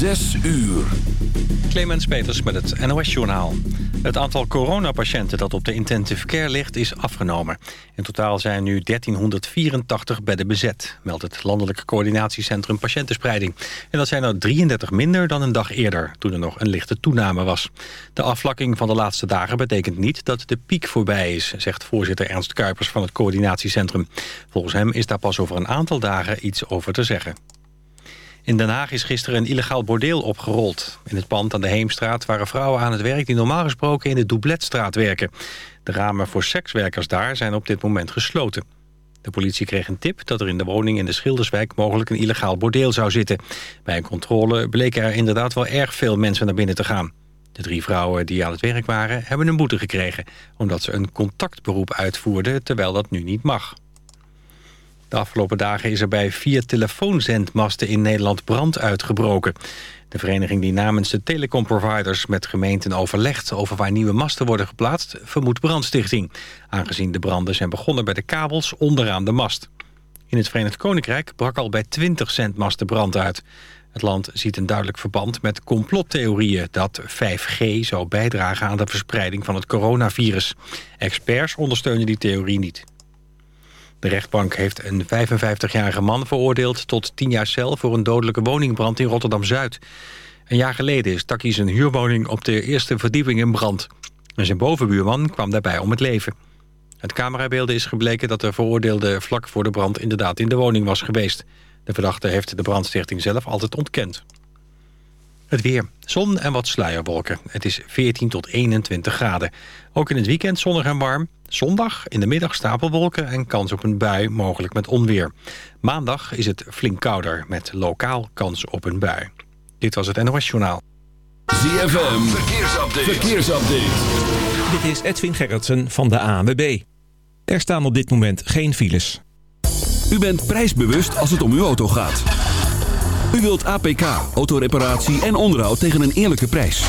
Zes uur. Clemens Peters met het NOS-journaal. Het aantal coronapatiënten dat op de intensive care ligt is afgenomen. In totaal zijn nu 1384 bedden bezet, meldt het Landelijk Coördinatiecentrum Patiëntenspreiding. En dat zijn er 33 minder dan een dag eerder, toen er nog een lichte toename was. De afvlakking van de laatste dagen betekent niet dat de piek voorbij is, zegt voorzitter Ernst Kuipers van het coördinatiecentrum. Volgens hem is daar pas over een aantal dagen iets over te zeggen. In Den Haag is gisteren een illegaal bordeel opgerold. In het pand aan de Heemstraat waren vrouwen aan het werk... die normaal gesproken in de Doubletstraat werken. De ramen voor sekswerkers daar zijn op dit moment gesloten. De politie kreeg een tip dat er in de woning in de Schilderswijk... mogelijk een illegaal bordeel zou zitten. Bij een controle bleken er inderdaad wel erg veel mensen naar binnen te gaan. De drie vrouwen die aan het werk waren hebben een boete gekregen... omdat ze een contactberoep uitvoerden terwijl dat nu niet mag. De afgelopen dagen is er bij vier telefoonzendmasten in Nederland brand uitgebroken. De vereniging die namens de telecomproviders met gemeenten overlegt... over waar nieuwe masten worden geplaatst, vermoedt brandstichting. Aangezien de branden zijn begonnen bij de kabels onderaan de mast. In het Verenigd Koninkrijk brak al bij 20 zendmasten brand uit. Het land ziet een duidelijk verband met complottheorieën... dat 5G zou bijdragen aan de verspreiding van het coronavirus. Experts ondersteunen die theorie niet. De rechtbank heeft een 55-jarige man veroordeeld tot 10 jaar cel... voor een dodelijke woningbrand in Rotterdam-Zuid. Een jaar geleden stak hij zijn huurwoning op de eerste verdieping in brand. En zijn bovenbuurman kwam daarbij om het leven. Het camerabeelden is gebleken dat de veroordeelde vlak voor de brand... inderdaad in de woning was geweest. De verdachte heeft de brandstichting zelf altijd ontkend. Het weer. Zon en wat sluierwolken. Het is 14 tot 21 graden. Ook in het weekend zonnig en warm. Zondag in de middag stapelwolken en kans op een bui, mogelijk met onweer. Maandag is het flink kouder, met lokaal kans op een bui. Dit was het NOS Journaal. ZFM, verkeersupdate. verkeersupdate. Dit is Edwin Gerritsen van de ANWB. Er staan op dit moment geen files. U bent prijsbewust als het om uw auto gaat. U wilt APK, autoreparatie en onderhoud tegen een eerlijke prijs.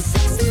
In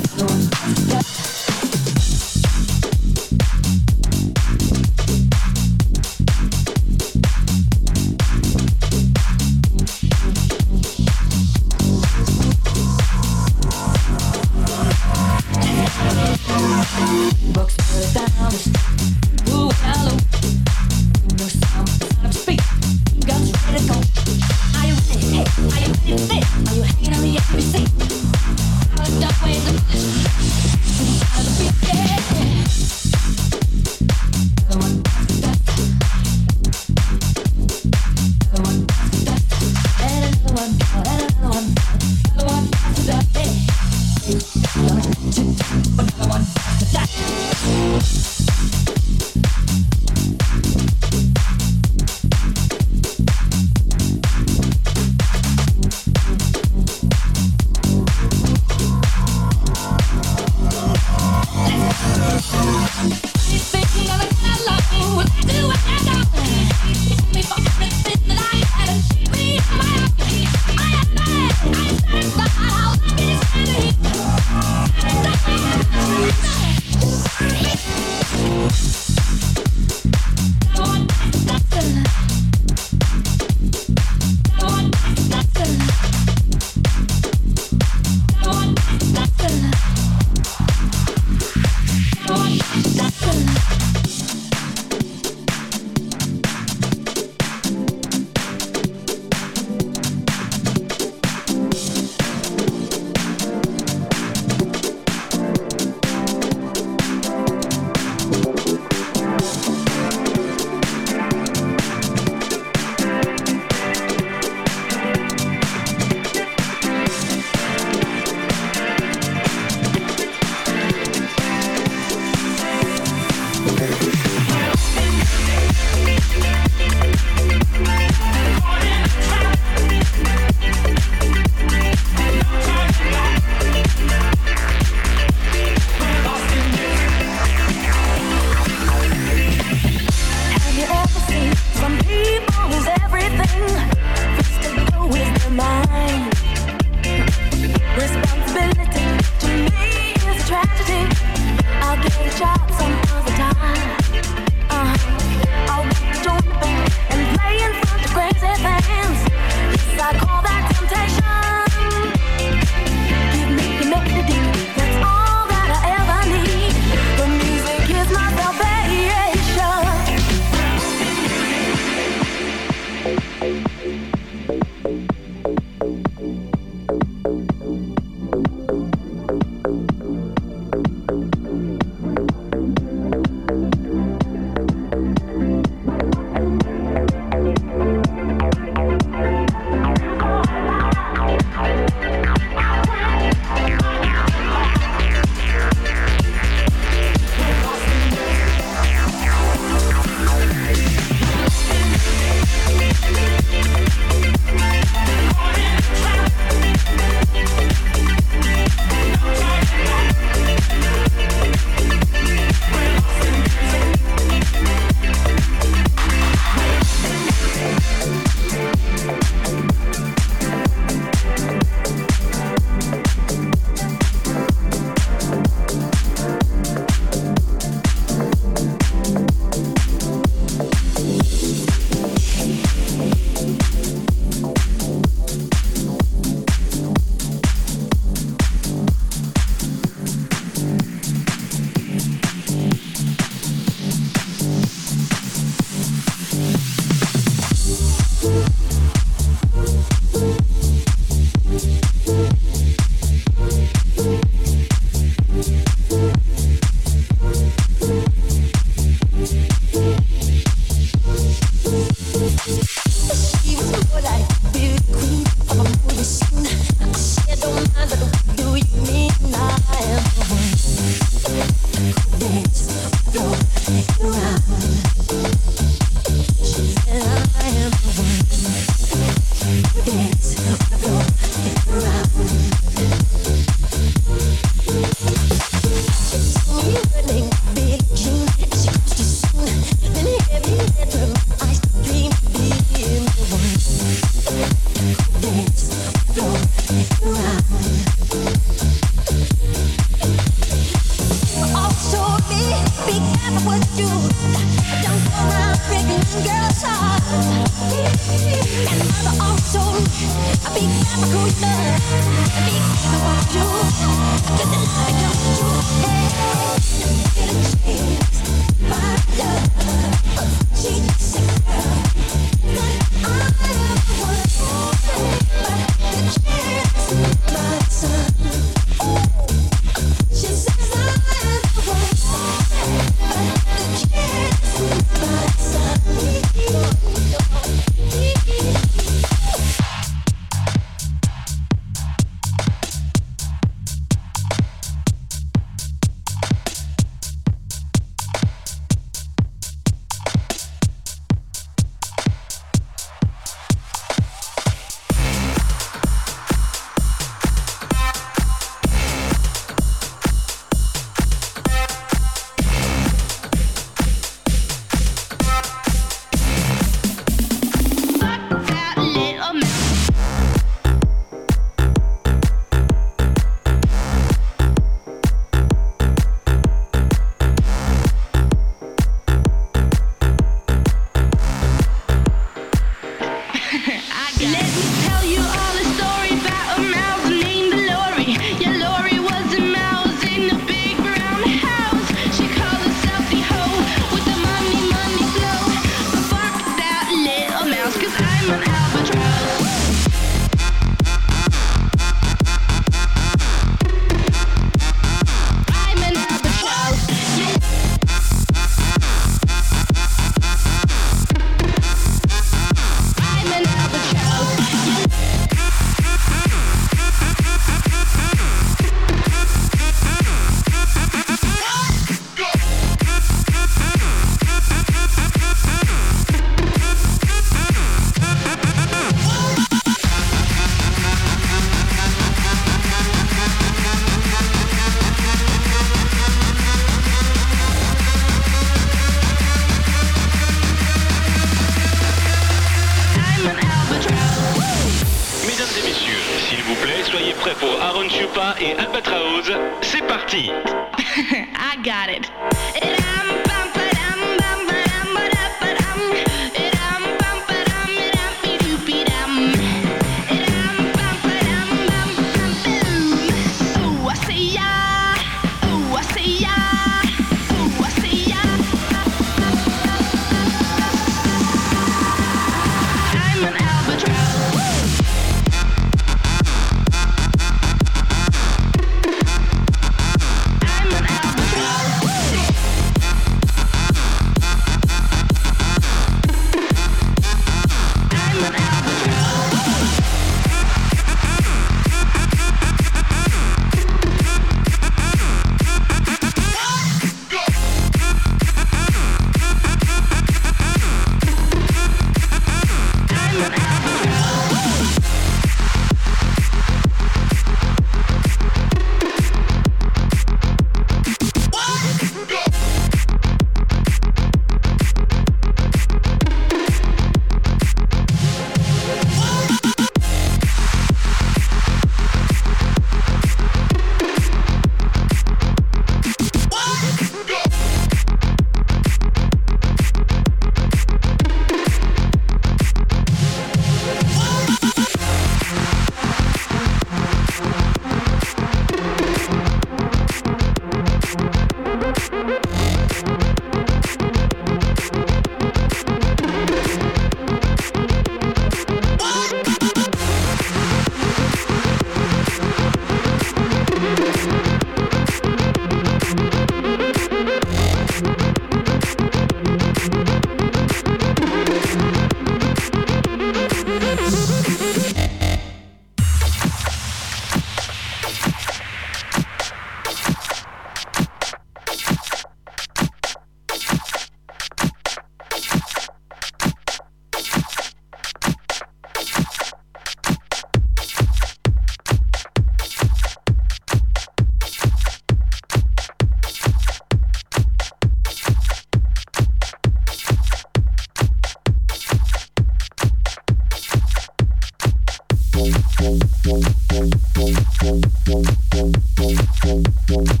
boom boom boom boom